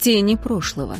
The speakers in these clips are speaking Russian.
Тени прошлого.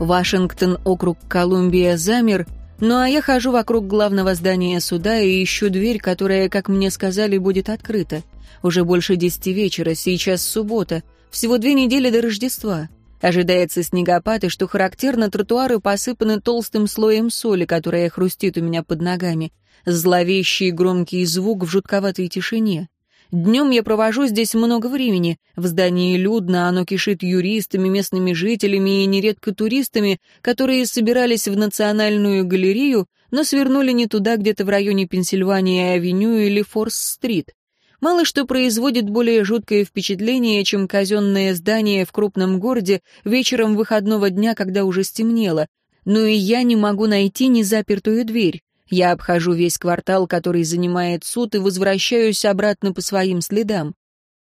Вашингтон, округ Колумбия, замер, ну а я хожу вокруг главного здания суда и ищу дверь, которая, как мне сказали, будет открыта. Уже больше десяти вечера, сейчас суббота, всего две недели до Рождества. Ожидается снегопад, и, что характерно, тротуары посыпаны толстым слоем соли, которая хрустит у меня под ногами. Зловещий громкий звук в жутковатой тишине. Днем я провожу здесь много времени. В здании людно, оно кишит юристами, местными жителями и нередко туристами, которые собирались в Национальную галерею, но свернули не туда, где-то в районе Пенсильвания-авеню или Форс-стрит. Мало что производит более жуткое впечатление, чем казенное здание в крупном городе вечером выходного дня, когда уже стемнело. Но и я не могу найти незапертую дверь. Я обхожу весь квартал, который занимает суд, и возвращаюсь обратно по своим следам.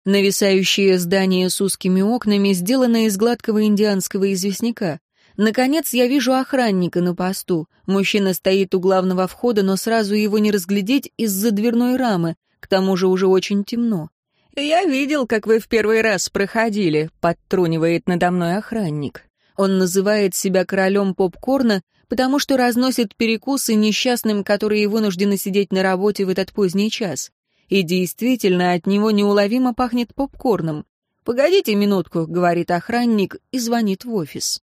Нависающее здание с узкими окнами сделано из гладкого индианского известняка. Наконец я вижу охранника на посту. Мужчина стоит у главного входа, но сразу его не разглядеть из-за дверной рамы. К тому же уже очень темно. «Я видел, как вы в первый раз проходили», — подтрунивает надо мной охранник. Он называет себя королем попкорна, потому что разносит перекусы несчастным, которые вынуждены сидеть на работе в этот поздний час. И действительно, от него неуловимо пахнет попкорном. «Погодите минутку», — говорит охранник и звонит в офис.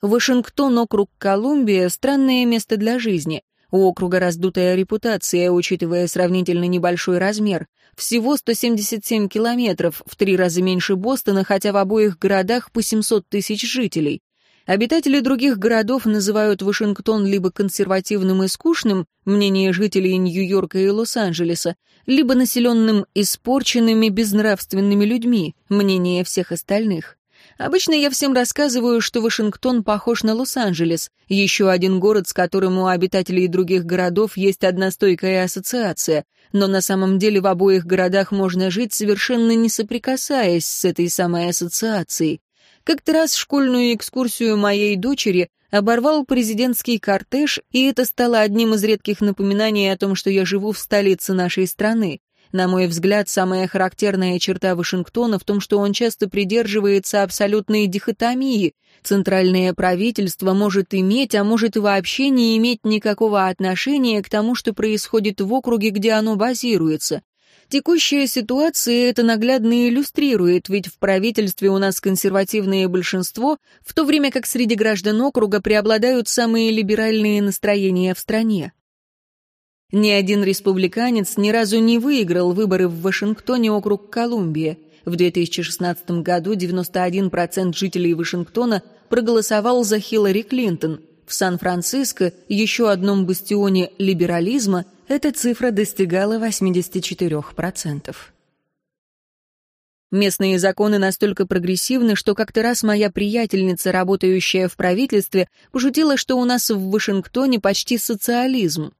Вашингтон, округ Колумбия — странное место для жизни. У округа раздутая репутация, учитывая сравнительно небольшой размер. Всего 177 километров, в три раза меньше Бостона, хотя в обоих городах по 700 тысяч жителей. Обитатели других городов называют Вашингтон либо консервативным и скучным, мнение жителей Нью-Йорка и Лос-Анджелеса, либо населенным испорченными, безнравственными людьми, мнение всех остальных. Обычно я всем рассказываю, что Вашингтон похож на Лос-Анджелес, еще один город, с которым у обитателей других городов есть одна стойкая ассоциация, но на самом деле в обоих городах можно жить, совершенно не соприкасаясь с этой самой ассоциацией. Как-то раз школьную экскурсию моей дочери оборвал президентский кортеж, и это стало одним из редких напоминаний о том, что я живу в столице нашей страны. На мой взгляд, самая характерная черта Вашингтона в том, что он часто придерживается абсолютной дихотомии. Центральное правительство может иметь, а может и вообще не иметь никакого отношения к тому, что происходит в округе, где оно базируется. Текущая ситуация это наглядно иллюстрирует, ведь в правительстве у нас консервативное большинство, в то время как среди граждан округа преобладают самые либеральные настроения в стране. Ни один республиканец ни разу не выиграл выборы в Вашингтоне округ Колумбия. В 2016 году 91% жителей Вашингтона проголосовал за Хиллари Клинтон. В Сан-Франциско, еще одном бастионе либерализма, эта цифра достигала 84%. Местные законы настолько прогрессивны, что как-то раз моя приятельница, работающая в правительстве, пошутила, что у нас в Вашингтоне почти социализм.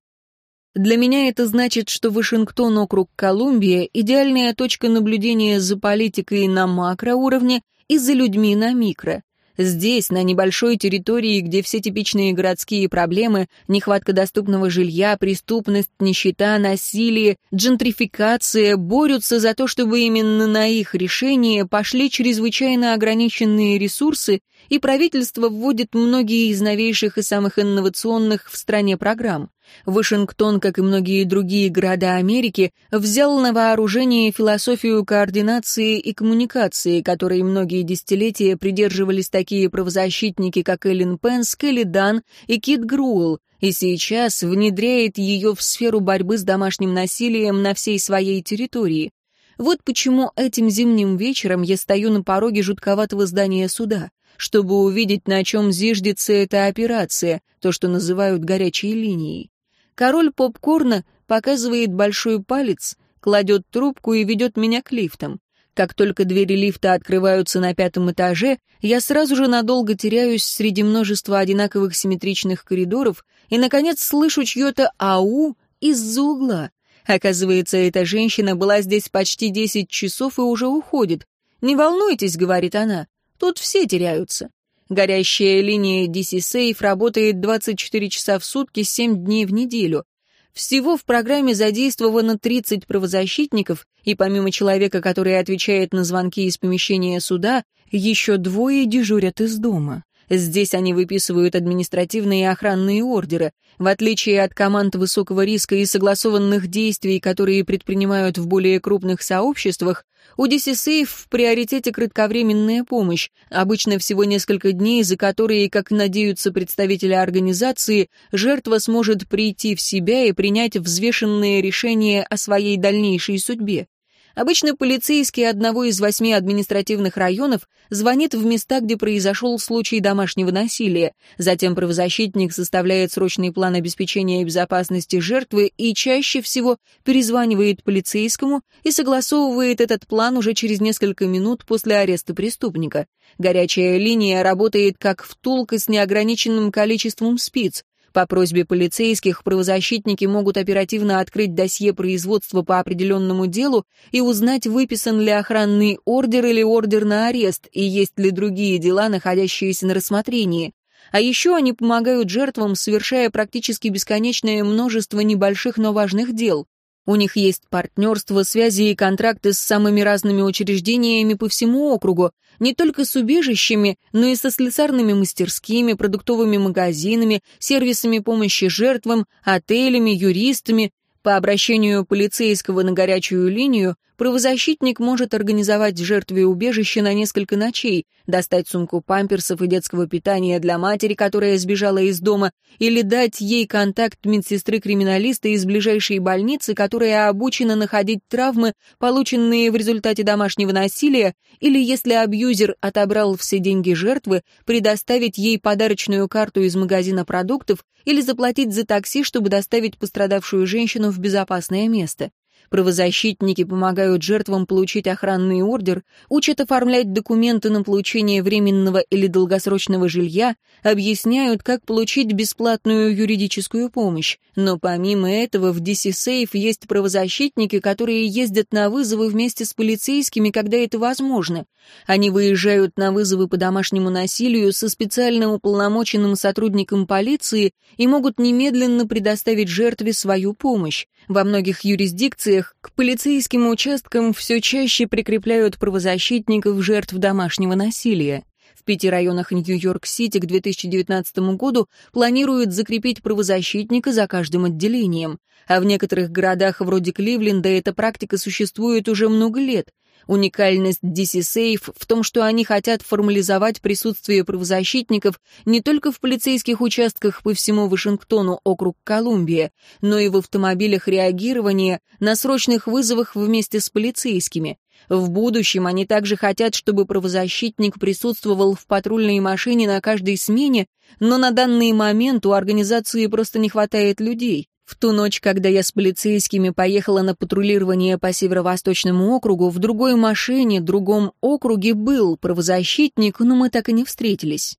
Для меня это значит, что Вашингтон, округ Колумбия, идеальная точка наблюдения за политикой на макроуровне и за людьми на микро. Здесь, на небольшой территории, где все типичные городские проблемы, нехватка доступного жилья, преступность, нищета, насилие, джентрификация, борются за то, чтобы именно на их решение пошли чрезвычайно ограниченные ресурсы, и правительство вводит многие из новейших и самых инновационных в стране программ. Вашингтон, как и многие другие города Америки, взял на вооружение философию координации и коммуникации, которой многие десятилетия придерживались такие правозащитники, как Эллен Пенс, Келли Дан и Кит Груэлл, и сейчас внедряет ее в сферу борьбы с домашним насилием на всей своей территории. Вот почему этим зимним вечером я стою на пороге жутковатого здания суда чтобы увидеть, на чем зиждется эта операция, то, что называют горячей линией. Король попкорна показывает большой палец, кладет трубку и ведет меня к лифтам. Как только двери лифта открываются на пятом этаже, я сразу же надолго теряюсь среди множества одинаковых симметричных коридоров и, наконец, слышу чье-то «ау» из-за угла. Оказывается, эта женщина была здесь почти десять часов и уже уходит. «Не волнуйтесь», — говорит она, — «тут все теряются». Горящая линия DC Safe работает 24 часа в сутки, 7 дней в неделю. Всего в программе задействовано 30 правозащитников, и помимо человека, который отвечает на звонки из помещения суда, еще двое дежурят из дома. Здесь они выписывают административные и охранные ордеры. В отличие от команд высокого риска и согласованных действий, которые предпринимают в более крупных сообществах, у DC в приоритете кратковременная помощь, обычно всего несколько дней, за которые, как надеются представители организации, жертва сможет прийти в себя и принять взвешенное решение о своей дальнейшей судьбе. Обычно полицейский одного из восьми административных районов звонит в места, где произошел случай домашнего насилия. Затем правозащитник составляет срочный план обеспечения безопасности жертвы и чаще всего перезванивает полицейскому и согласовывает этот план уже через несколько минут после ареста преступника. Горячая линия работает как втулка с неограниченным количеством спиц. По просьбе полицейских правозащитники могут оперативно открыть досье производства по определенному делу и узнать, выписан ли охранный ордер или ордер на арест, и есть ли другие дела, находящиеся на рассмотрении. А еще они помогают жертвам, совершая практически бесконечное множество небольших, но важных дел. У них есть партнерство, связи и контракты с самыми разными учреждениями по всему округу, не только с убежищами, но и со слесарными мастерскими, продуктовыми магазинами, сервисами помощи жертвам, отелями, юристами. По обращению полицейского на горячую линию правозащитник может организовать жертве убежище на несколько ночей, достать сумку памперсов и детского питания для матери, которая сбежала из дома, или дать ей контакт медсестры-криминалиста из ближайшей больницы, которая обучена находить травмы, полученные в результате домашнего насилия, или если абьюзер отобрал все деньги жертвы, предоставить ей подарочную карту из магазина продуктов или заплатить за такси, чтобы доставить пострадавшую женщину в безопасное место. Правозащитники помогают жертвам получить охранный ордер, учат оформлять документы на получение временного или долгосрочного жилья, объясняют, как получить бесплатную юридическую помощь. Но помимо этого в DC Safe есть правозащитники, которые ездят на вызовы вместе с полицейскими, когда это возможно. Они выезжают на вызовы по домашнему насилию со специально уполномоченным сотрудником полиции и могут немедленно предоставить жертве свою помощь. Во многих юрисдикциях к полицейским участкам все чаще прикрепляют правозащитников жертв домашнего насилия. В пяти районах Нью-Йорк-Сити к 2019 году планируют закрепить правозащитника за каждым отделением. А в некоторых городах вроде Кливленда эта практика существует уже много лет. Уникальность DC Safe в том, что они хотят формализовать присутствие правозащитников не только в полицейских участках по всему Вашингтону, округ Колумбия, но и в автомобилях реагирования на срочных вызовах вместе с полицейскими. В будущем они также хотят, чтобы правозащитник присутствовал в патрульной машине на каждой смене, но на данный момент у организации просто не хватает людей. В ту ночь, когда я с полицейскими поехала на патрулирование по Северо-Восточному округу, в другой машине, другом округе был правозащитник, но мы так и не встретились.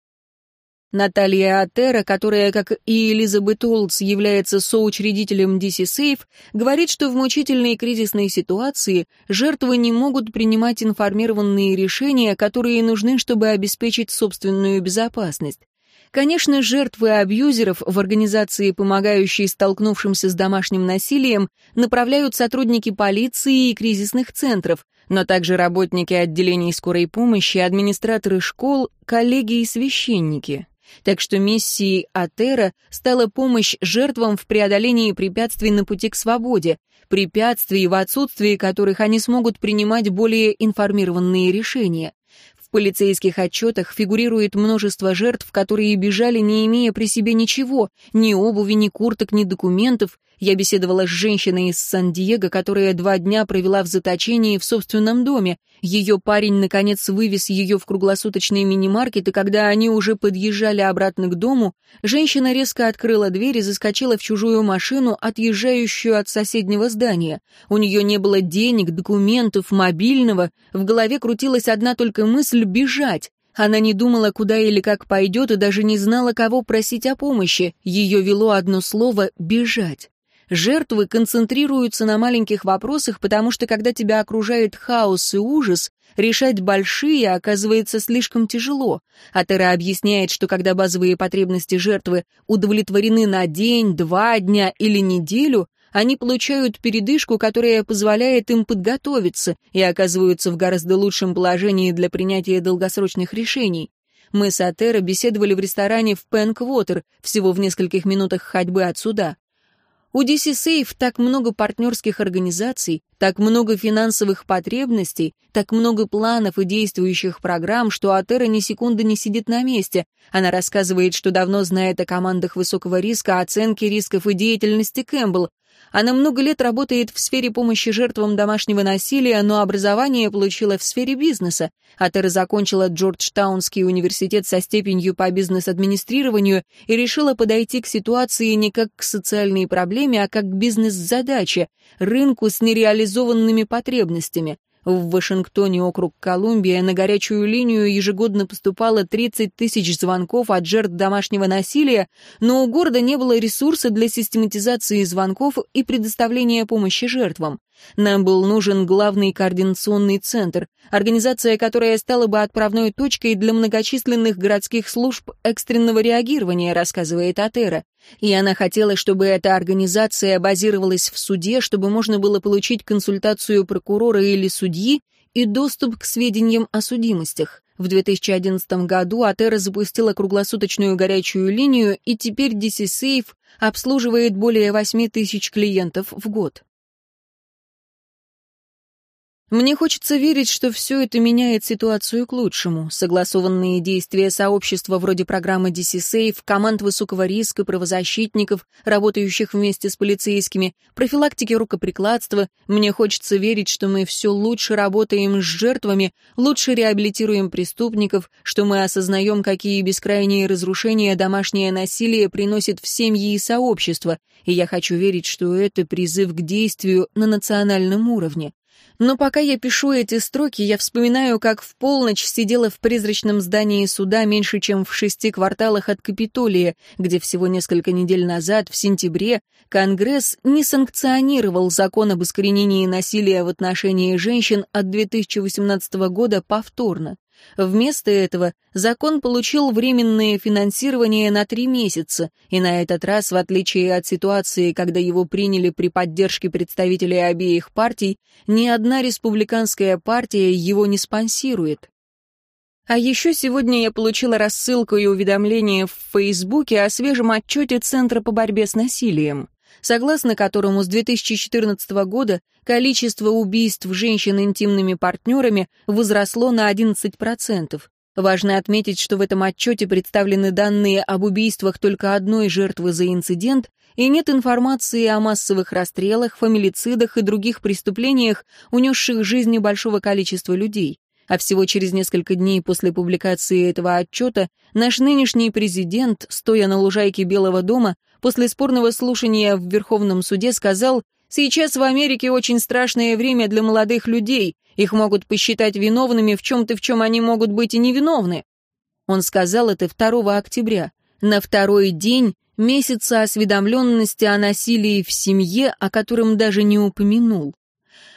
Наталья Атера, которая, как и Элизабет Олдс, является соучредителем DC Safe, говорит, что в мучительной кризисной ситуации жертвы не могут принимать информированные решения, которые нужны, чтобы обеспечить собственную безопасность. Конечно, жертвы абьюзеров в организации, помогающей столкнувшимся с домашним насилием, направляют сотрудники полиции и кризисных центров, но также работники отделений скорой помощи, администраторы школ, коллеги и священники. Так что миссией Атера стала помощь жертвам в преодолении препятствий на пути к свободе, препятствий, в отсутствии которых они смогут принимать более информированные решения полицейских отчетах фигурирует множество жертв, которые бежали, не имея при себе ничего, ни обуви, ни курток, ни документов, я беседовала с женщиной из Сан-Диего, которая два дня провела в заточении в собственном доме. Ее парень, наконец, вывез ее в круглосуточный мини-маркет, и когда они уже подъезжали обратно к дому, женщина резко открыла дверь и заскочила в чужую машину, отъезжающую от соседнего здания. У нее не было денег, документов, мобильного, в голове крутилась одна только мысль бежать. Она не думала, куда или как пойдет, и даже не знала, кого просить о помощи. Ее вело одно слово «бежать». Жертвы концентрируются на маленьких вопросах, потому что когда тебя окружает хаос и ужас, решать большие оказывается слишком тяжело. Атера объясняет, что когда базовые потребности жертвы удовлетворены на день, два дня или неделю, они получают передышку, которая позволяет им подготовиться и оказываются в гораздо лучшем положении для принятия долгосрочных решений. Мы с Атера беседовали в ресторане в Пенквотер, всего в нескольких минутах ходьбы отсюда. У DC Safe так много партнерских организаций, так много финансовых потребностей, так много планов и действующих программ, что Атера ни секунды не сидит на месте. Она рассказывает, что давно знает о командах высокого риска, оценке рисков и деятельности Кэмпбелл, она много лет работает в сфере помощи жертвам домашнего насилия, но образование получила в сфере бизнеса. Атера закончила Джорджтаунский университет со степенью по бизнес-администрированию и решила подойти к ситуации не как к социальной проблеме, а как к бизнес-задаче, рынку с нереализованными потребностями. В Вашингтоне, округ Колумбия, на горячую линию ежегодно поступало 30 тысяч звонков от жертв домашнего насилия, но у города не было ресурса для систематизации звонков и предоставления помощи жертвам. Нам был нужен главный координационный центр, организация, которая стала бы отправной точкой для многочисленных городских служб экстренного реагирования, рассказывает Атера. И она хотела, чтобы эта организация базировалась в суде, чтобы можно было получить консультацию прокурора или судьи и доступ к сведениям о судимостях. В 2011 году Атера запустила круглосуточную горячую линию, и теперь DC Safe обслуживает более 8 тысяч клиентов в год. Мне хочется верить, что все это меняет ситуацию к лучшему. Согласованные действия сообщества вроде программы DC Safe, команд высокого риска, правозащитников, работающих вместе с полицейскими, профилактики рукоприкладства. Мне хочется верить, что мы все лучше работаем с жертвами, лучше реабилитируем преступников, что мы осознаем, какие бескрайние разрушения домашнее насилие приносит в семьи и сообщества. И я хочу верить, что это призыв к действию на национальном уровне. Но пока я пишу эти строки, я вспоминаю, как в полночь сидела в призрачном здании суда меньше, чем в шести кварталах от Капитолия, где всего несколько недель назад, в сентябре, Конгресс не санкционировал закон об искоренении насилия в отношении женщин от 2018 года повторно. Вместо этого закон получил временное финансирование на три месяца, и на этот раз, в отличие от ситуации, когда его приняли при поддержке представителей обеих партий, ни одна республиканская партия его не спонсирует. А еще сегодня я получила рассылку и уведомление в Фейсбуке о свежем отчете Центра по борьбе с насилием согласно которому с 2014 года количество убийств женщин интимными партнерами возросло на 11%. Важно отметить, что в этом отчете представлены данные об убийствах только одной жертвы за инцидент, и нет информации о массовых расстрелах, фамилицидах и других преступлениях, унесших жизни большого количества людей. А всего через несколько дней после публикации этого отчета наш нынешний президент, стоя на лужайке Белого дома, после спорного слушания в Верховном суде сказал, «Сейчас в Америке очень страшное время для молодых людей, их могут посчитать виновными в чем-то, в чем они могут быть и невиновны». Он сказал это 2 октября, на второй день месяца осведомленности о насилии в семье, о котором даже не упомянул.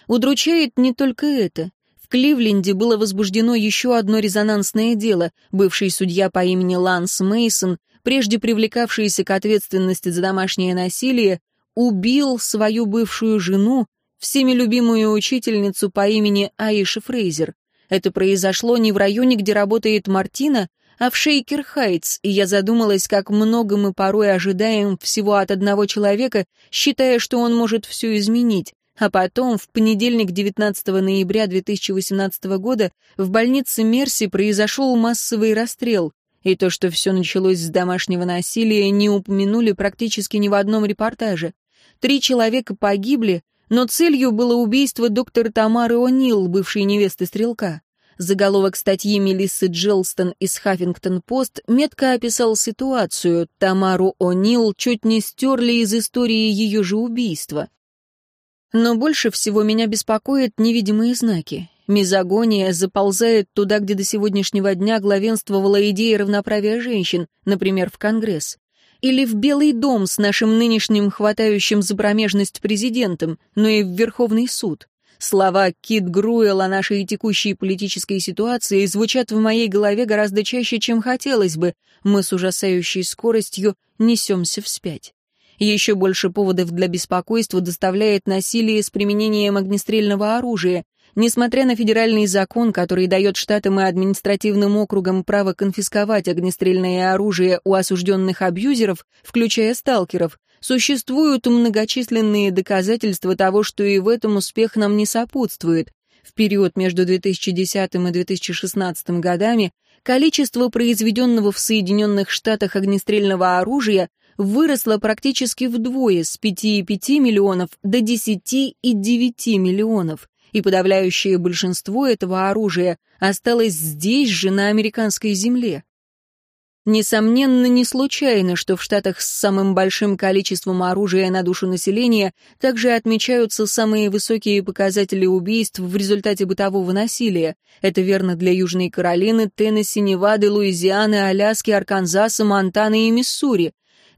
Удручает не только это. В Кливленде было возбуждено еще одно резонансное дело. Бывший судья по имени Ланс Мейсон, прежде привлекавшийся к ответственности за домашнее насилие, убил свою бывшую жену, всеми любимую учительницу по имени Аиша Фрейзер. Это произошло не в районе, где работает Мартина, а в Шейкер-Хайтс, и я задумалась, как много мы порой ожидаем всего от одного человека, считая, что он может все изменить. А потом, в понедельник 19 ноября 2018 года, в больнице Мерси произошел массовый расстрел. И то, что все началось с домашнего насилия, не упомянули практически ни в одном репортаже. Три человека погибли, но целью было убийство доктора Тамары О'Нил, бывшей невесты стрелка. Заголовок статьи Мелиссы Джилстон из «Хаффингтон-Пост» метко описал ситуацию. Тамару О'Нил чуть не стерли из истории ее же убийства. Но больше всего меня беспокоят невидимые знаки. Мизогония заползает туда, где до сегодняшнего дня главенствовала идея равноправия женщин, например, в Конгресс. или в Белый дом с нашим нынешним хватающим за промежность президентом, но и в Верховный суд. Слова Кит Груэлл о нашей текущей политической ситуации звучат в моей голове гораздо чаще, чем хотелось бы. Мы с ужасающей скоростью несемся вспять. Еще больше поводов для беспокойства доставляет насилие с применением огнестрельного оружия. Несмотря на федеральный закон, который дает штатам и административным округам право конфисковать огнестрельное оружие у осужденных абьюзеров, включая сталкеров, существуют многочисленные доказательства того, что и в этом успех нам не сопутствует. В период между 2010 и 2016 годами количество произведенного в Соединенных Штатах огнестрельного оружия выросло практически вдвое с 5,5 миллионов до 10,9 миллионов и подавляющее большинство этого оружия осталось здесь же, на американской земле. Несомненно, не случайно, что в штатах с самым большим количеством оружия на душу населения также отмечаются самые высокие показатели убийств в результате бытового насилия. Это верно для Южной Каролины, Теннесси, Невады, Луизианы, Аляски, Арканзаса, Монтаны и Миссури.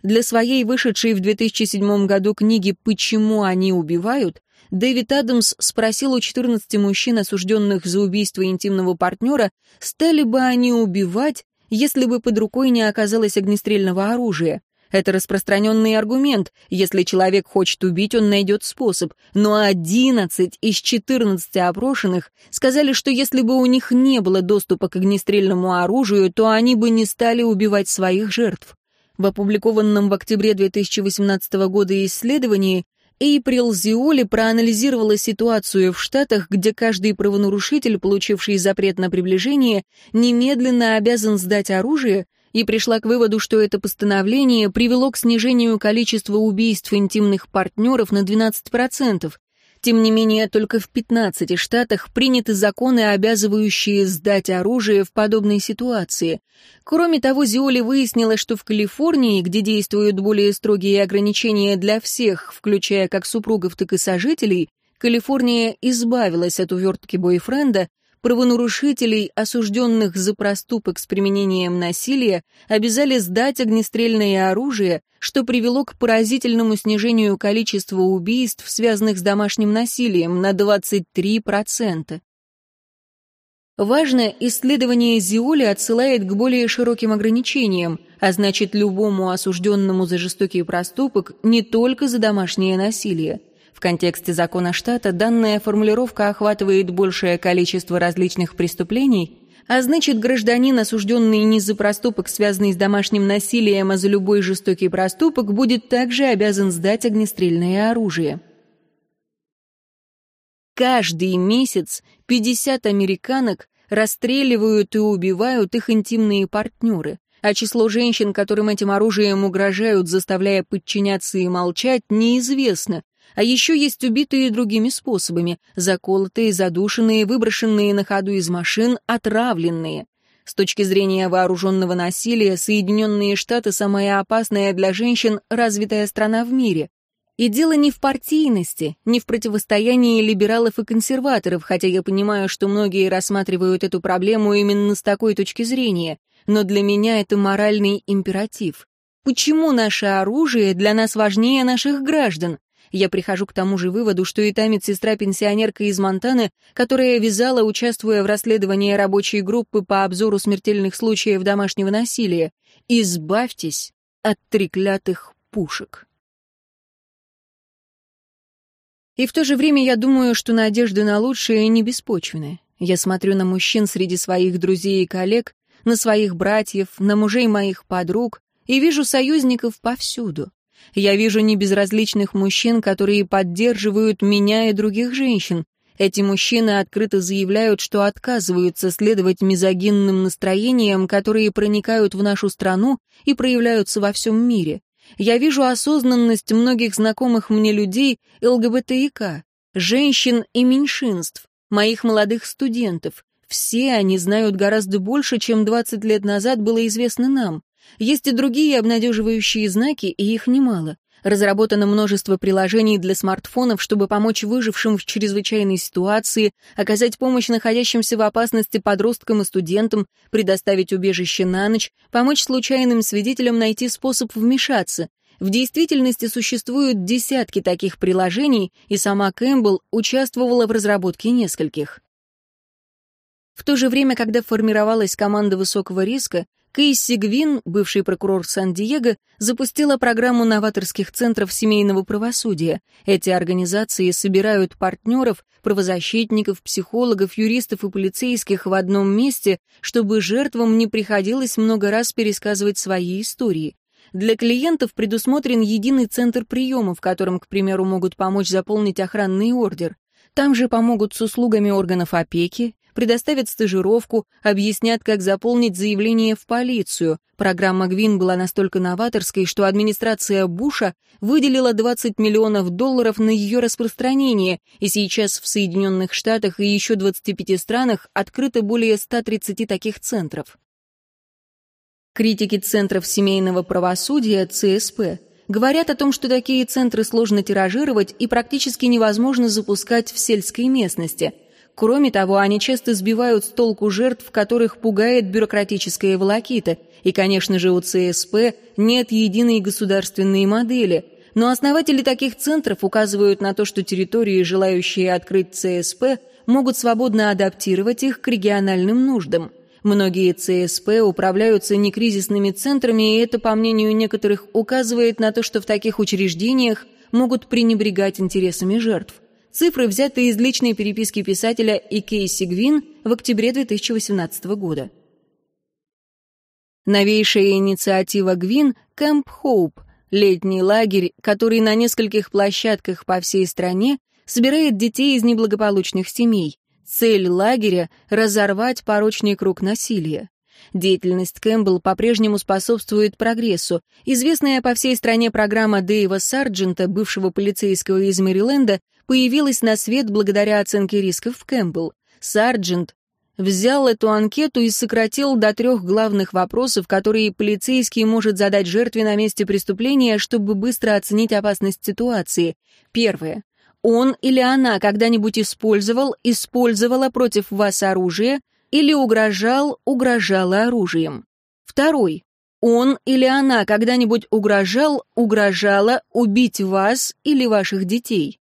Для своей вышедшей в 2007 году книги «Почему они убивают» Дэвид Адамс спросил у 14 мужчин, осужденных за убийство интимного партнера, стали бы они убивать, если бы под рукой не оказалось огнестрельного оружия. Это распространенный аргумент. Если человек хочет убить, он найдет способ. Но 11 из 14 опрошенных сказали, что если бы у них не было доступа к огнестрельному оружию, то они бы не стали убивать своих жертв. В опубликованном в октябре 2018 года исследовании Эйприл Зиоли проанализировала ситуацию в Штатах, где каждый правонарушитель, получивший запрет на приближение, немедленно обязан сдать оружие, и пришла к выводу, что это постановление привело к снижению количества убийств интимных партнеров на 12%, тем не менее, только в 15 штатах приняты законы, обязывающие сдать оружие в подобной ситуации. Кроме того, Зиоли выяснила, что в Калифорнии, где действуют более строгие ограничения для всех, включая как супругов, так и сожителей, Калифорния избавилась от увертки бойфренда, правонарушителей, осужденных за проступок с применением насилия, обязали сдать огнестрельное оружие, что привело к поразительному снижению количества убийств, связанных с домашним насилием, на 23%. Важно, исследование Зиоли отсылает к более широким ограничениям, а значит, любому осужденному за жестокий проступок не только за домашнее насилие. В контексте закона штата данная формулировка охватывает большее количество различных преступлений, а значит, гражданин, осужденный не за проступок, связанный с домашним насилием, а за любой жестокий проступок, будет также обязан сдать огнестрельное оружие. Каждый месяц 50 американок расстреливают и убивают их интимные партнеры, а число женщин, которым этим оружием угрожают, заставляя подчиняться и молчать, неизвестно, а еще есть убитые другими способами, заколотые, задушенные, выброшенные на ходу из машин, отравленные. С точки зрения вооруженного насилия, Соединенные Штаты – самая опасная для женщин развитая страна в мире. И дело не в партийности, не в противостоянии либералов и консерваторов, хотя я понимаю, что многие рассматривают эту проблему именно с такой точки зрения, но для меня это моральный императив. Почему наше оружие для нас важнее наших граждан? Я прихожу к тому же выводу, что и та медсестра-пенсионерка из Монтаны, которая вязала, участвуя в расследовании рабочей группы по обзору смертельных случаев домашнего насилия. Избавьтесь от треклятых пушек. И в то же время я думаю, что надежды на лучшее не беспочвены. Я смотрю на мужчин среди своих друзей и коллег, на своих братьев, на мужей моих подруг и вижу союзников повсюду. Я вижу небезразличных мужчин, которые поддерживают меня и других женщин. Эти мужчины открыто заявляют, что отказываются следовать мизогинным настроениям, которые проникают в нашу страну и проявляются во всем мире. Я вижу осознанность многих знакомых мне людей ЛГБТИК, женщин и меньшинств, моих молодых студентов. Все они знают гораздо больше, чем 20 лет назад было известно нам. Есть и другие обнадеживающие знаки, и их немало. Разработано множество приложений для смартфонов, чтобы помочь выжившим в чрезвычайной ситуации, оказать помощь находящимся в опасности подросткам и студентам, предоставить убежище на ночь, помочь случайным свидетелям найти способ вмешаться. В действительности существуют десятки таких приложений, и сама Кэмпбелл участвовала в разработке нескольких. В то же время, когда формировалась команда высокого риска, Кейси Гвин, бывший прокурор Сан-Диего, запустила программу новаторских центров семейного правосудия. Эти организации собирают партнеров, правозащитников, психологов, юристов и полицейских в одном месте, чтобы жертвам не приходилось много раз пересказывать свои истории. Для клиентов предусмотрен единый центр приема, в котором, к примеру, могут помочь заполнить охранный ордер. Там же помогут с услугами органов опеки, предоставят стажировку, объяснят, как заполнить заявление в полицию. Программа Гвин была настолько новаторской, что администрация Буша выделила 20 миллионов долларов на ее распространение, и сейчас в Соединенных Штатах и еще 25 странах открыто более 130 таких центров. Критики Центров семейного правосудия, ЦСП, говорят о том, что такие центры сложно тиражировать и практически невозможно запускать в сельской местности – Кроме того, они часто сбивают с толку жертв, которых пугает бюрократическая волокита. И, конечно же, у ЦСП нет единой государственной модели. Но основатели таких центров указывают на то, что территории, желающие открыть ЦСП, могут свободно адаптировать их к региональным нуждам. Многие ЦСП управляются некризисными центрами, и это, по мнению некоторых, указывает на то, что в таких учреждениях могут пренебрегать интересами жертв. Цифры взяты из личной переписки писателя и Кейси Гвин в октябре 2018 года. Новейшая инициатива Гвин — Кэмп Хоуп, летний лагерь, который на нескольких площадках по всей стране собирает детей из неблагополучных семей. Цель лагеря — разорвать порочный круг насилия. Деятельность Кэмпбелл по-прежнему способствует прогрессу. Известная по всей стране программа Дэйва Сарджента, бывшего полицейского из Мэриленда, появилась на свет благодаря оценке рисков в Кэмпбелл. Сарджент взял эту анкету и сократил до трех главных вопросов, которые полицейский может задать жертве на месте преступления, чтобы быстро оценить опасность ситуации. Первое. Он или она когда-нибудь использовал, использовала против вас оружие или угрожал, угрожала оружием. Второй. Он или она когда-нибудь угрожал, угрожала убить вас или ваших детей.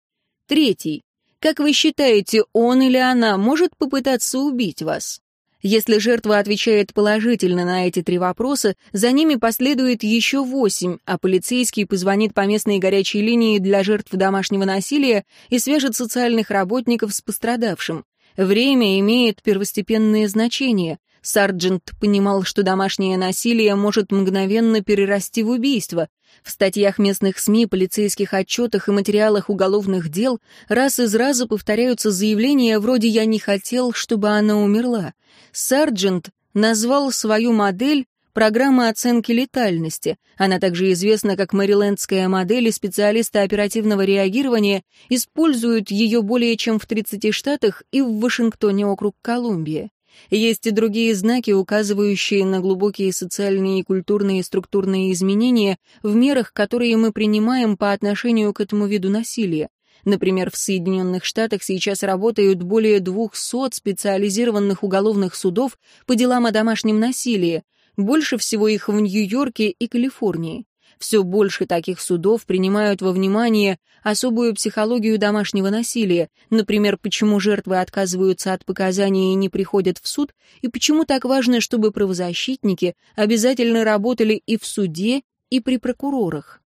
Третий. Как вы считаете, он или она может попытаться убить вас? Если жертва отвечает положительно на эти три вопроса, за ними последует еще восемь, а полицейский позвонит по местной горячей линии для жертв домашнего насилия и свяжет социальных работников с пострадавшим. Время имеет первостепенное значение. Сарджент понимал, что домашнее насилие может мгновенно перерасти в убийство. В статьях местных СМИ, полицейских отчетах и материалах уголовных дел раз из раза повторяются заявления вроде «я не хотел, чтобы она умерла». Сарджент назвал свою модель программа оценки летальности. Она также известна как мэрилендская модель, и специалисты оперативного реагирования используют ее более чем в 30 штатах и в Вашингтоне округ Колумбия. Есть и другие знаки, указывающие на глубокие социальные и культурные структурные изменения в мерах, которые мы принимаем по отношению к этому виду насилия. Например, в Соединенных Штатах сейчас работают более 200 специализированных уголовных судов по делам о домашнем насилии. Больше всего их в Нью-Йорке и Калифорнии. Все больше таких судов принимают во внимание особую психологию домашнего насилия, например, почему жертвы отказываются от показаний и не приходят в суд, и почему так важно, чтобы правозащитники обязательно работали и в суде, и при прокурорах.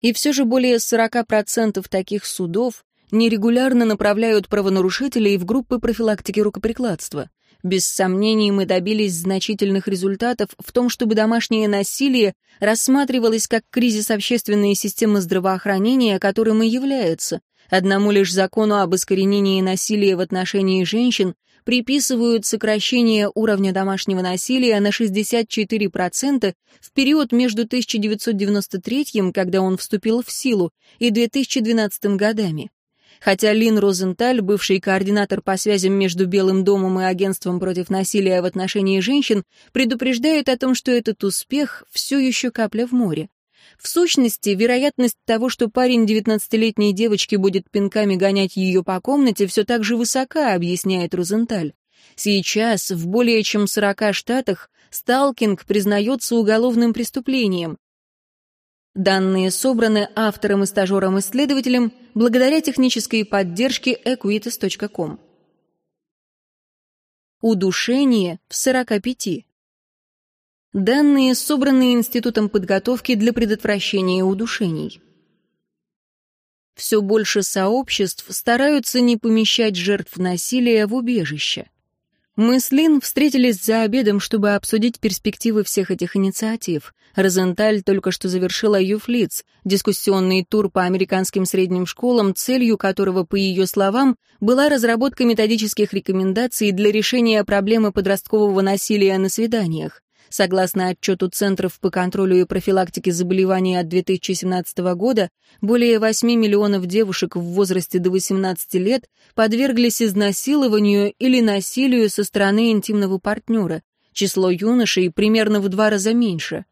И все же более 40% таких судов нерегулярно направляют правонарушителей в группы профилактики рукоприкладства. Без сомнений мы добились значительных результатов в том, чтобы домашнее насилие рассматривалось как кризис общественной системы здравоохранения, которым и является. Одному лишь закону об искоренении насилия в отношении женщин приписывают сокращение уровня домашнего насилия на 64% в период между 1993, когда он вступил в силу, и 2012 годами. Хотя Лин Розенталь, бывший координатор по связям между Белым домом и Агентством против насилия в отношении женщин, предупреждает о том, что этот успех все еще капля в море. В сущности, вероятность того, что парень 19-летней девочки будет пинками гонять ее по комнате, все так же высока, объясняет Розенталь. Сейчас в более чем 40 штатах сталкинг признается уголовным преступлением. Данные собраны автором и стажером-исследователем благодаря технической поддержке equitas.com. Удушение в 45. Данные собраны Институтом подготовки для предотвращения удушений. Все больше сообществ стараются не помещать жертв насилия в убежище. Мы с Лин встретились за обедом, чтобы обсудить перспективы всех этих инициатив. Розенталь только что завершила Юфлиц, дискуссионный тур по американским средним школам, целью которого, по ее словам, была разработка методических рекомендаций для решения проблемы подросткового насилия на свиданиях. Согласно отчету Центров по контролю и профилактике заболеваний от 2017 года, более 8 миллионов девушек в возрасте до 18 лет подверглись изнасилованию или насилию со стороны интимного партнера. Число юношей примерно в два раза меньше.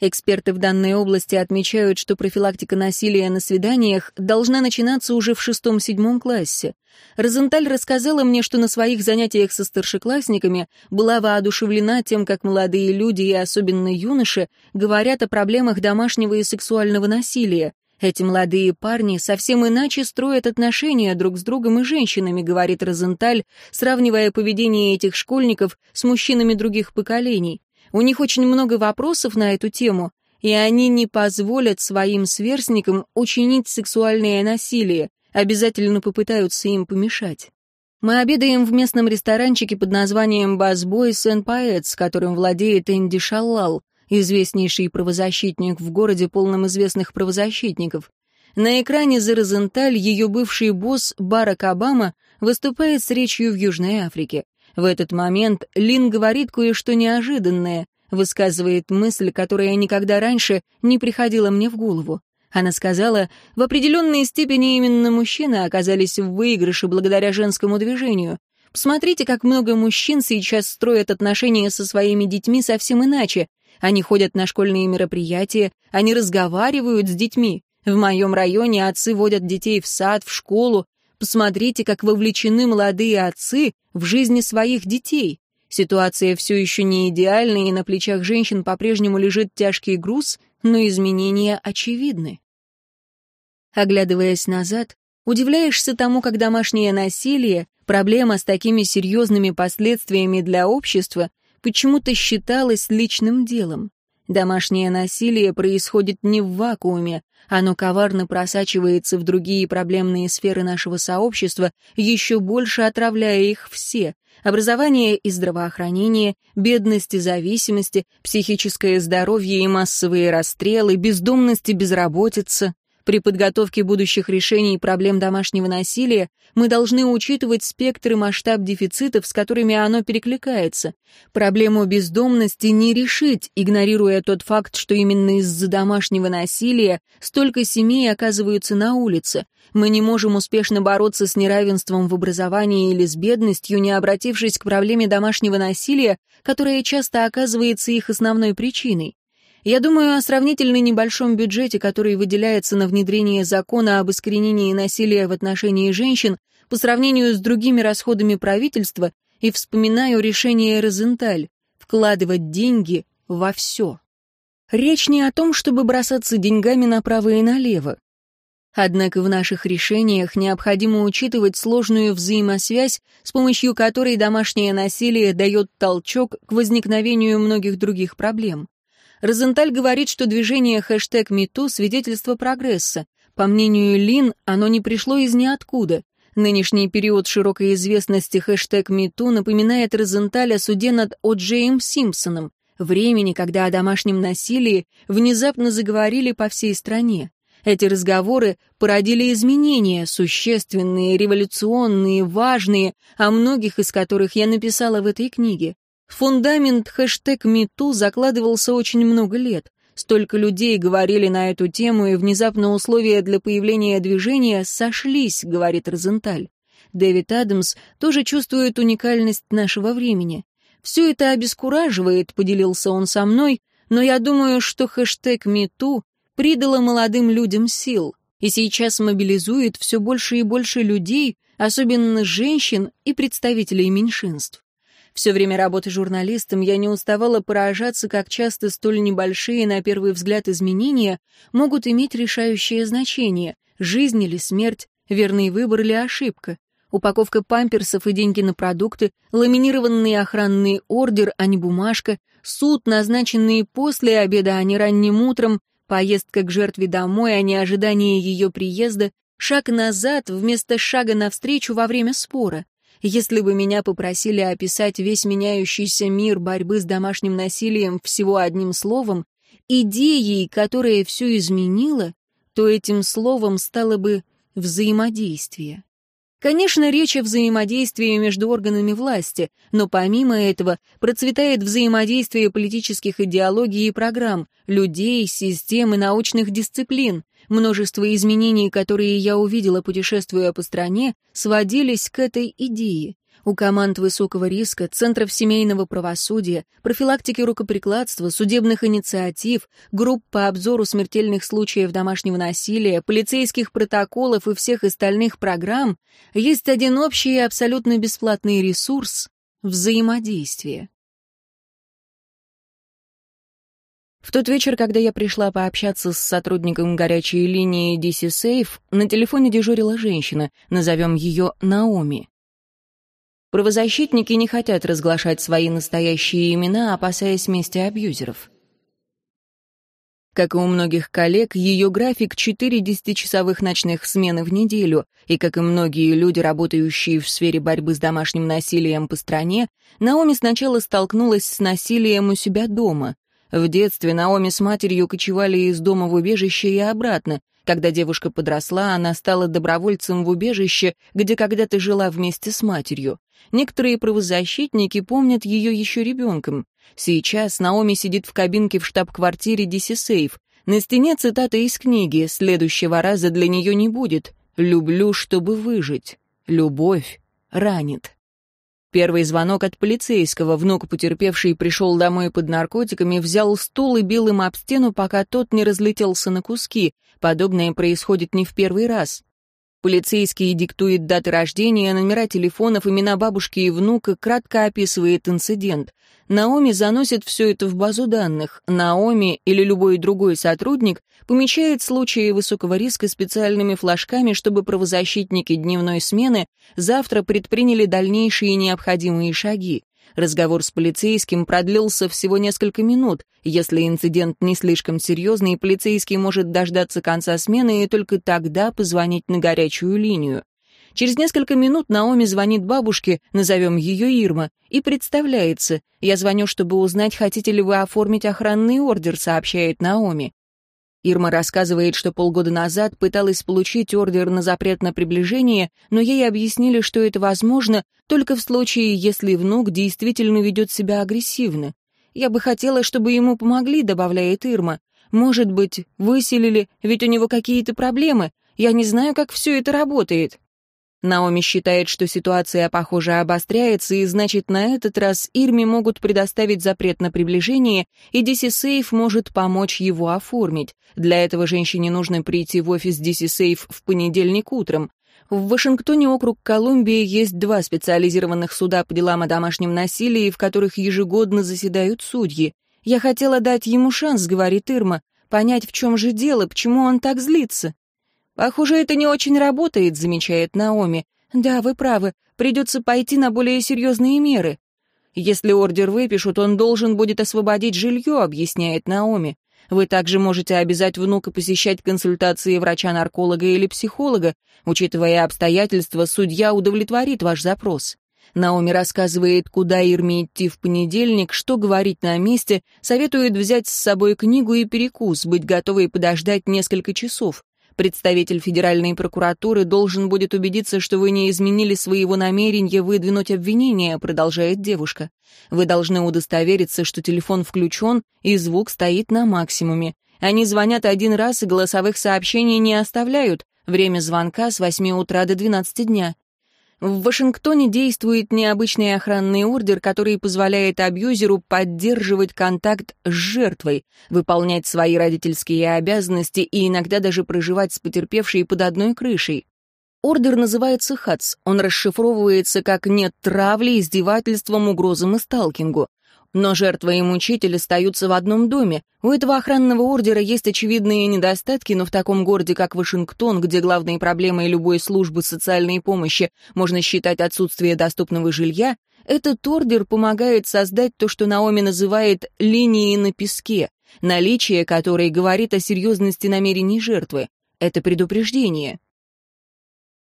Эксперты в данной области отмечают, что профилактика насилия на свиданиях должна начинаться уже в шестом-седьмом классе. Розенталь рассказала мне, что на своих занятиях со старшеклассниками была воодушевлена тем, как молодые люди и особенно юноши говорят о проблемах домашнего и сексуального насилия. Эти молодые парни совсем иначе строят отношения друг с другом и женщинами, говорит Розенталь, сравнивая поведение этих школьников с мужчинами других поколений. У них очень много вопросов на эту тему, и они не позволят своим сверстникам учинить сексуальное насилие, обязательно попытаются им помешать. Мы обедаем в местном ресторанчике под названием «Bass Boys and Poets», которым владеет Энди Шаллал, известнейший правозащитник в городе, полном известных правозащитников. На экране за Розенталь ее бывший босс Барак Обама выступает с речью в Южной Африке. В этот момент Лин говорит кое-что неожиданное, высказывает мысль, которая никогда раньше не приходила мне в голову. Она сказала, в определенной степени именно мужчины оказались в выигрыше благодаря женскому движению. Посмотрите, как много мужчин сейчас строят отношения со своими детьми совсем иначе. Они ходят на школьные мероприятия, они разговаривают с детьми. В моем районе отцы водят детей в сад, в школу, Посмотрите, как вовлечены молодые отцы в жизни своих детей. Ситуация все еще не идеальна, и на плечах женщин по-прежнему лежит тяжкий груз, но изменения очевидны. Оглядываясь назад, удивляешься тому, как домашнее насилие, проблема с такими серьезными последствиями для общества, почему-то считалась личным делом. Домашнее насилие происходит не в вакууме, оно коварно просачивается в другие проблемные сферы нашего сообщества, еще больше отравляя их все. Образование и здравоохранение, бедность и зависимости, психическое здоровье и массовые расстрелы, бездомность и безработица. При подготовке будущих решений проблем домашнего насилия мы должны учитывать спектр и масштаб дефицитов, с которыми оно перекликается. Проблему бездомности не решить, игнорируя тот факт, что именно из-за домашнего насилия столько семей оказываются на улице. Мы не можем успешно бороться с неравенством в образовании или с бедностью, не обратившись к проблеме домашнего насилия, которая часто оказывается их основной причиной. Я думаю о сравнительно небольшом бюджете, который выделяется на внедрение закона об искоренении насилия в отношении женщин по сравнению с другими расходами правительства и вспоминаю решение Розенталь вкладывать деньги во все. Речь не о том, чтобы бросаться деньгами направо и налево. Однако в наших решениях необходимо учитывать сложную взаимосвязь, с помощью которой домашнее насилие дает толчок к возникновению многих других проблем. Розенталь говорит, что движение хэштег #MeToo — свидетельство прогресса. По мнению Лин, оно не пришло из ниоткуда. Нынешний период широкой известности хэштег #MeToo напоминает Розенталь о суде над О'Джеем Симпсоном, времени, когда о домашнем насилии внезапно заговорили по всей стране. Эти разговоры породили изменения, существенные, революционные, важные, о многих из которых я написала в этой книге. Фундамент хэштег #MeToo закладывался очень много лет. Столько людей говорили на эту тему, и внезапно условия для появления движения сошлись, говорит Розенталь. Дэвид Адамс тоже чувствует уникальность нашего времени. Все это обескураживает, поделился он со мной, но я думаю, что хэштег #MeToo придало молодым людям сил и сейчас мобилизует все больше и больше людей, особенно женщин и представителей меньшинств. Все время работы журналистом я не уставала поражаться, как часто столь небольшие, на первый взгляд, изменения могут иметь решающее значение — жизнь или смерть, верный выбор или ошибка. Упаковка памперсов и деньги на продукты, ламинированный охранный ордер, а не бумажка, суд, назначенный после обеда, а не ранним утром, поездка к жертве домой, а не ожидание ее приезда, шаг назад вместо шага навстречу во время спора. Если бы меня попросили описать весь меняющийся мир борьбы с домашним насилием всего одним словом, идеей, которая все изменила, то этим словом стало бы взаимодействие. Конечно, речь о взаимодействии между органами власти, но помимо этого процветает взаимодействие политических идеологий и программ, людей, систем и научных дисциплин. Множество изменений, которые я увидела, путешествуя по стране, сводились к этой идее у команд высокого риска, центров семейного правосудия, профилактики рукоприкладства, судебных инициатив, групп по обзору смертельных случаев домашнего насилия, полицейских протоколов и всех остальных программ есть один общий и абсолютно бесплатный ресурс — взаимодействие. В тот вечер, когда я пришла пообщаться с сотрудником горячей линии DC Safe, на телефоне дежурила женщина, назовем ее Наоми. Правозащитники не хотят разглашать свои настоящие имена, опасаясь мести абьюзеров. Как и у многих коллег, ее график — четыре десятичасовых ночных смены в неделю, и, как и многие люди, работающие в сфере борьбы с домашним насилием по стране, Наоми сначала столкнулась с насилием у себя дома. В детстве Наоми с матерью кочевали из дома в убежище и обратно. Когда девушка подросла, она стала добровольцем в убежище, где когда-то жила вместе с матерью. Некоторые правозащитники помнят ее еще ребенком. Сейчас Наоми сидит в кабинке в штаб-квартире DC Safe. На стене цитата из книги «Следующего раза для нее не будет. Люблю, чтобы выжить. Любовь ранит». Первый звонок от полицейского. Внук потерпевший пришел домой под наркотиками, взял стул и бил им об стену, пока тот не разлетелся на куски. Подобное происходит не в первый раз. Полицейский диктует даты рождения, номера телефонов, имена бабушки и внука, кратко описывает инцидент. Наоми заносит все это в базу данных. Наоми или любой другой сотрудник помечает случаи высокого риска специальными флажками, чтобы правозащитники дневной смены завтра предприняли дальнейшие необходимые шаги. Разговор с полицейским продлился всего несколько минут. Если инцидент не слишком серьезный, полицейский может дождаться конца смены и только тогда позвонить на горячую линию. Через несколько минут Наоми звонит бабушке, назовем ее Ирма, и представляется. «Я звоню, чтобы узнать, хотите ли вы оформить охранный ордер», сообщает Наоми. Ирма рассказывает, что полгода назад пыталась получить ордер на запрет на приближение, но ей объяснили, что это возможно только в случае, если внук действительно ведет себя агрессивно. «Я бы хотела, чтобы ему помогли», — добавляет Ирма. «Может быть, выселили, ведь у него какие-то проблемы. Я не знаю, как все это работает». Наоми считает, что ситуация, похоже, обостряется, и значит, на этот раз Ирме могут предоставить запрет на приближение, и DC Safe может помочь его оформить. Для этого женщине нужно прийти в офис DC Safe в понедельник утром. В Вашингтоне, округ Колумбия, есть два специализированных суда по делам о домашнем насилии, в которых ежегодно заседают судьи. «Я хотела дать ему шанс», — говорит Ирма, — «понять, в чем же дело, почему он так злится». «Похоже, это не очень работает», — замечает Наоми. «Да, вы правы, придется пойти на более серьезные меры». «Если ордер выпишут, он должен будет освободить жилье», — объясняет Наоми. «Вы также можете обязать внука посещать консультации врача-нарколога или психолога. Учитывая обстоятельства, судья удовлетворит ваш запрос». Наоми рассказывает, куда Ирме идти в понедельник, что говорить на месте, советует взять с собой книгу и перекус, быть готовой подождать несколько часов. Представитель Федеральной прокуратуры должен будет убедиться, что вы не изменили своего намерения выдвинуть обвинение, продолжает девушка. Вы должны удостовериться, что телефон включен и звук стоит на максимуме. Они звонят один раз и голосовых сообщений не оставляют. Время звонка с 8 утра до 12 дня. В Вашингтоне действует необычный охранный ордер, который позволяет абьюзеру поддерживать контакт с жертвой, выполнять свои родительские обязанности и иногда даже проживать с потерпевшей под одной крышей. Ордер называется ХАЦ. Он расшифровывается как «нет травли, издевательством, угрозам и сталкингу». Но жертва и мучитель остаются в одном доме. У этого охранного ордера есть очевидные недостатки, но в таком городе, как Вашингтон, где главной проблемой любой службы социальной помощи можно считать отсутствие доступного жилья, этот ордер помогает создать то, что Наоми называет «линией на песке», наличие которой говорит о серьезности намерений жертвы. Это предупреждение.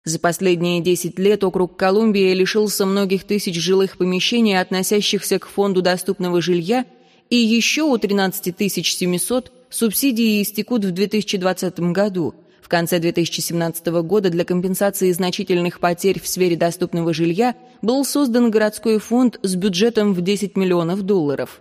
За последние 10 лет округ Колумбия лишился многих тысяч жилых помещений, относящихся к фонду доступного жилья, и еще у 13 700 субсидии истекут в 2020 году. В конце 2017 года для компенсации значительных потерь в сфере доступного жилья был создан городской фонд с бюджетом в 10 миллионов долларов.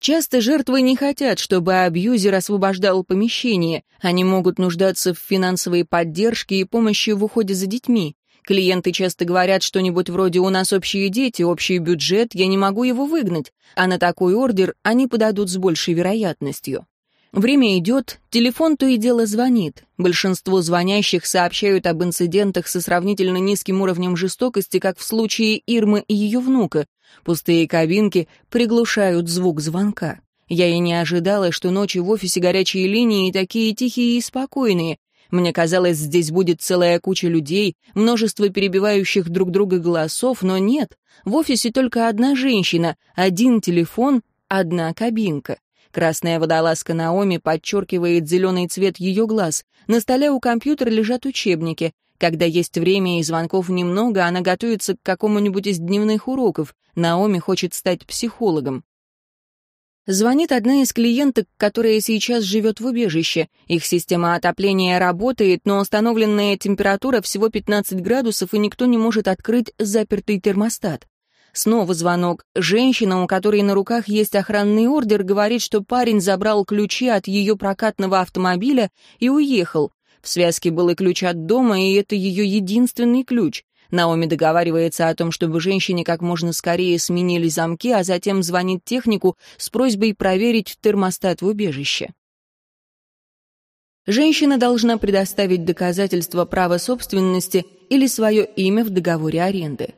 Часто жертвы не хотят, чтобы абьюзер освобождал помещение. Они могут нуждаться в финансовой поддержке и помощи в уходе за детьми. Клиенты часто говорят что-нибудь вроде «у нас общие дети, общий бюджет, я не могу его выгнать», а на такой ордер они подадут с большей вероятностью. Время идет, телефон то и дело звонит. Большинство звонящих сообщают об инцидентах со сравнительно низким уровнем жестокости, как в случае Ирмы и ее внука. Пустые кабинки приглушают звук звонка. Я и не ожидала, что ночи в офисе горячей линии такие тихие и спокойные. Мне казалось, здесь будет целая куча людей, множество перебивающих друг друга голосов, но нет. В офисе только одна женщина, один телефон, одна кабинка. Красная водолазка Наоми подчеркивает зеленый цвет ее глаз. На столе у компьютера лежат учебники. Когда есть время и звонков немного, она готовится к какому-нибудь из дневных уроков. Наоми хочет стать психологом. Звонит одна из клиенток, которая сейчас живет в убежище. Их система отопления работает, но установленная температура всего 15 градусов, и никто не может открыть запертый термостат. Снова звонок. Женщина, у которой на руках есть охранный ордер, говорит, что парень забрал ключи от ее прокатного автомобиля и уехал. В связке был и ключ от дома, и это ее единственный ключ. Наоми договаривается о том, чтобы женщине как можно скорее сменили замки, а затем звонит технику с просьбой проверить термостат в убежище. Женщина должна предоставить доказательства права собственности или свое имя в договоре аренды.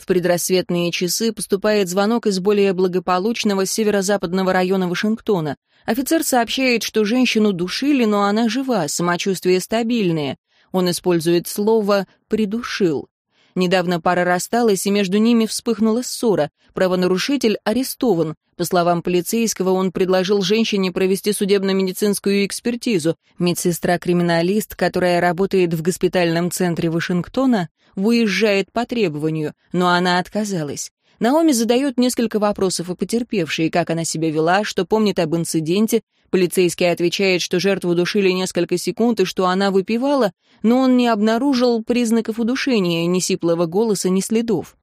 В предрассветные часы поступает звонок из более благополучного северо-западного района Вашингтона. Офицер сообщает, что женщину душили, но она жива, самочувствие стабильное. Он использует слово «придушил». Недавно пара рассталась, и между ними вспыхнула ссора. Правонарушитель арестован. По словам полицейского, он предложил женщине провести судебно-медицинскую экспертизу. Медсестра-криминалист, которая работает в госпитальном центре Вашингтона, выезжает по требованию, но она отказалась. Наоми задает несколько вопросов о потерпевшей, как она себя вела, что помнит об инциденте. Полицейский отвечает, что жертву душили несколько секунд и что она выпивала, но он не обнаружил признаков удушения, ни сиплого голоса, ни следов.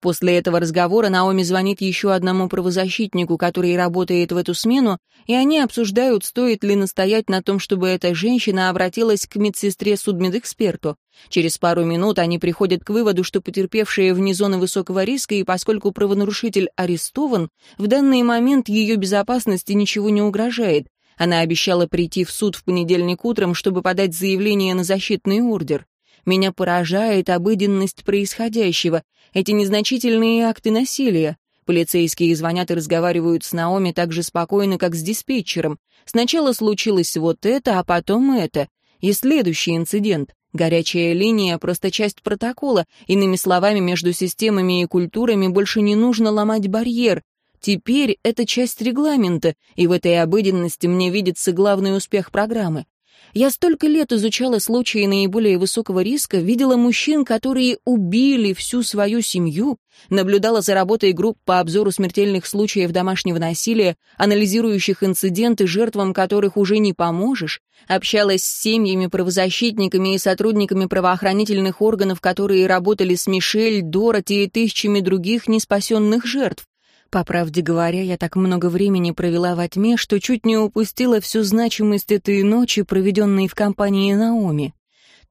После этого разговора Наоми звонит еще одному правозащитнику, который работает в эту смену, и они обсуждают, стоит ли настоять на том, чтобы эта женщина обратилась к медсестре-судмедэксперту. Через пару минут они приходят к выводу, что потерпевшая вне зоны высокого риска, и поскольку правонарушитель арестован, в данный момент ее безопасности ничего не угрожает. Она обещала прийти в суд в понедельник утром, чтобы подать заявление на защитный ордер. Меня поражает обыденность происходящего, эти незначительные акты насилия. Полицейские звонят и разговаривают с Наоми так же спокойно, как с диспетчером. Сначала случилось вот это, а потом это. И следующий инцидент. Горячая линия — просто часть протокола. Иными словами, между системами и культурами больше не нужно ломать барьер. Теперь это часть регламента, и в этой обыденности мне видится главный успех программы. Я столько лет изучала случаи наиболее высокого риска, видела мужчин, которые убили всю свою семью, наблюдала за работой групп по обзору смертельных случаев домашнего насилия, анализирующих инциденты, жертвам которых уже не поможешь, общалась с семьями, правозащитниками и сотрудниками правоохранительных органов, которые работали с Мишель, Дороти и тысячами других неспасенных жертв. По правде говоря, я так много времени провела во тьме, что чуть не упустила всю значимость этой ночи, проведенной в компании Наоми.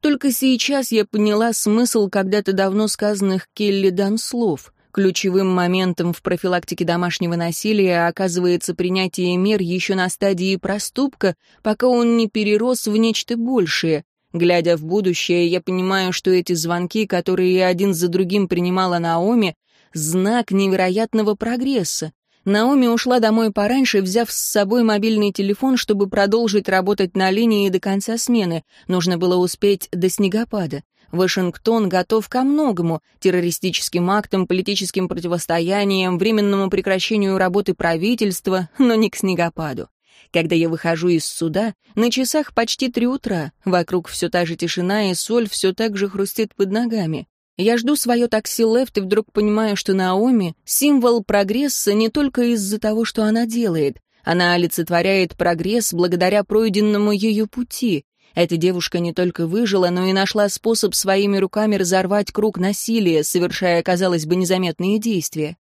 Только сейчас я поняла смысл когда-то давно сказанных Келли Дан слов. Ключевым моментом в профилактике домашнего насилия оказывается принятие мер еще на стадии проступка, пока он не перерос в нечто большее. Глядя в будущее, я понимаю, что эти звонки, которые один за другим принимала Наоми, знак невероятного прогресса. Наоми ушла домой пораньше, взяв с собой мобильный телефон, чтобы продолжить работать на линии до конца смены. Нужно было успеть до снегопада. Вашингтон готов ко многому — террористическим актам, политическим противостояниям, временному прекращению работы правительства, но не к снегопаду. Когда я выхожу из суда, на часах почти три утра, вокруг все та же тишина, и соль все так же хрустит под ногами. Я жду свое такси лефт и вдруг понимаю, что Наоми — символ прогресса не только из-за того, что она делает. Она олицетворяет прогресс благодаря пройденному ее пути. Эта девушка не только выжила, но и нашла способ своими руками разорвать круг насилия, совершая, казалось бы, незаметные действия.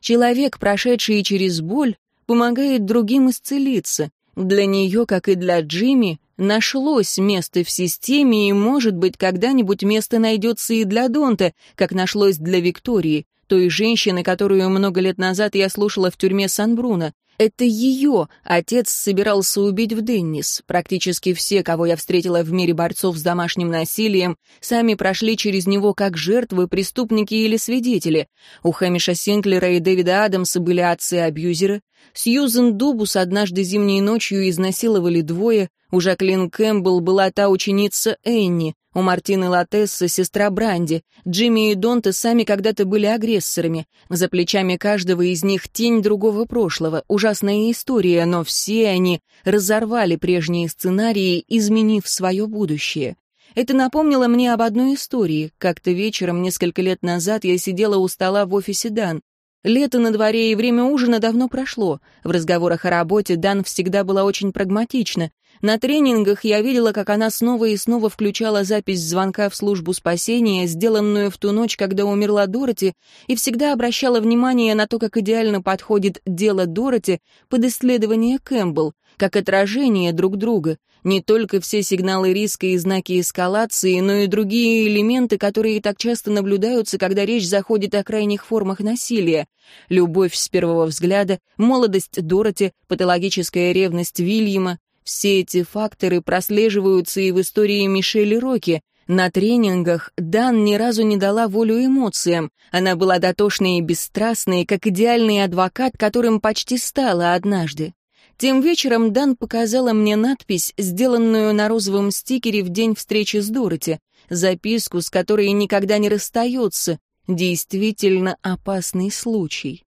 Человек, прошедший через боль, помогает другим исцелиться. Для нее, как и для Джимми, нашлось место в системе, и, может быть, когда-нибудь место найдется и для Донта, как нашлось для Виктории, той женщины, которую много лет назад я слушала в тюрьме Сан-Бруно. Это ее отец собирался убить в Деннис. Практически все, кого я встретила в мире борцов с домашним насилием, сами прошли через него как жертвы, преступники или свидетели. У Хэмиша Синклера и Дэвида Адамса были отцы-абьюзеры. Сьюзен Дубус однажды зимней ночью изнасиловали двое, у Жаклин Кэмпбелл была та ученица Энни, у Мартины Латесса сестра Бранди, Джимми и Донте сами когда-то были агрессорами. За плечами каждого из них тень другого прошлого, ужасная история, но все они разорвали прежние сценарии, изменив свое будущее. Это напомнило мне об одной истории. Как-то вечером, несколько лет назад, я сидела у стола в офисе Дан. Лето на дворе и время ужина давно прошло. В разговорах о работе Дан всегда была очень прагматична. На тренингах я видела, как она снова и снова включала запись звонка в службу спасения, сделанную в ту ночь, когда умерла Дороти, и всегда обращала внимание на то, как идеально подходит дело Дороти под исследование Кэмпбелл, как отражение друг друга. Не только все сигналы риска и знаки эскалации, но и другие элементы, которые так часто наблюдаются, когда речь заходит о крайних формах насилия. Любовь с первого взгляда, молодость Дороти, патологическая ревность Вильяма, все эти факторы прослеживаются и в истории Мишели Роки. На тренингах Дан ни разу не дала волю эмоциям. Она была дотошной и бесстрастной, как идеальный адвокат, которым почти стала однажды. Тем вечером Дан показала мне надпись, сделанную на розовом стикере в день встречи с Дороти, записку, с которой никогда не расстается. Действительно опасный случай.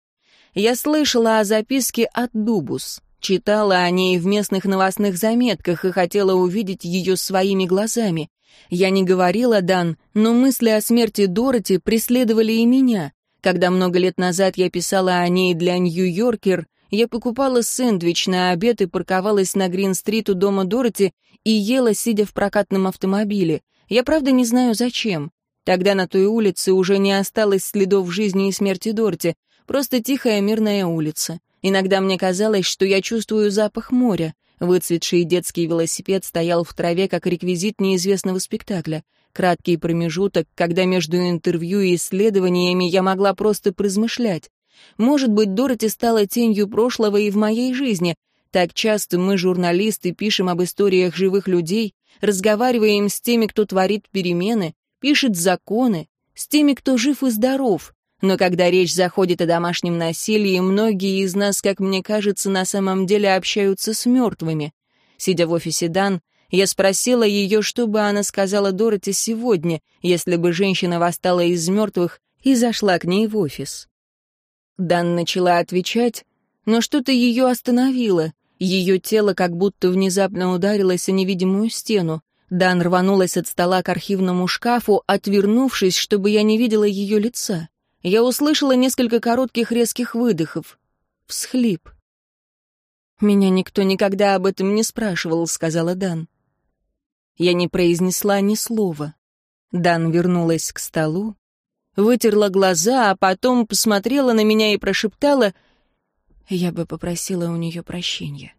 Я слышала о записке от Дубус. Читала о ней в местных новостных заметках и хотела увидеть ее своими глазами. Я не говорила, Дан, но мысли о смерти Дороти преследовали и меня. Когда много лет назад я писала о ней для Нью-Йоркер, я покупала сэндвич на обед и парковалась на Грин-стрит у дома Дороти и ела, сидя в прокатном автомобиле. Я правда не знаю зачем. Тогда на той улице уже не осталось следов жизни и смерти Дороти, просто тихая мирная улица. Иногда мне казалось, что я чувствую запах моря. Выцветший детский велосипед стоял в траве, как реквизит неизвестного спектакля. Краткий промежуток, когда между интервью и исследованиями я могла просто поразмышлять. Может быть, Дороти стала тенью прошлого и в моей жизни. Так часто мы, журналисты, пишем об историях живых людей, разговариваем с теми, кто творит перемены, пишет законы, с теми, кто жив и здоров. Но когда речь заходит о домашнем насилии, многие из нас, как мне кажется, на самом деле общаются с мертвыми. Сидя в офисе Дан, я спросила ее, что бы она сказала Дороти сегодня, если бы женщина восстала из мертвых и зашла к ней в офис. Дан начала отвечать, но что-то ее остановило. Ее тело как будто внезапно ударилось о невидимую стену. Дан рванулась от стола к архивному шкафу, отвернувшись, чтобы я не видела ее лица я услышала несколько коротких резких выдохов. Всхлип. «Меня никто никогда об этом не спрашивал», — сказала Дан. Я не произнесла ни слова. Дан вернулась к столу, вытерла глаза, а потом посмотрела на меня и прошептала, «Я бы попросила у нее прощения».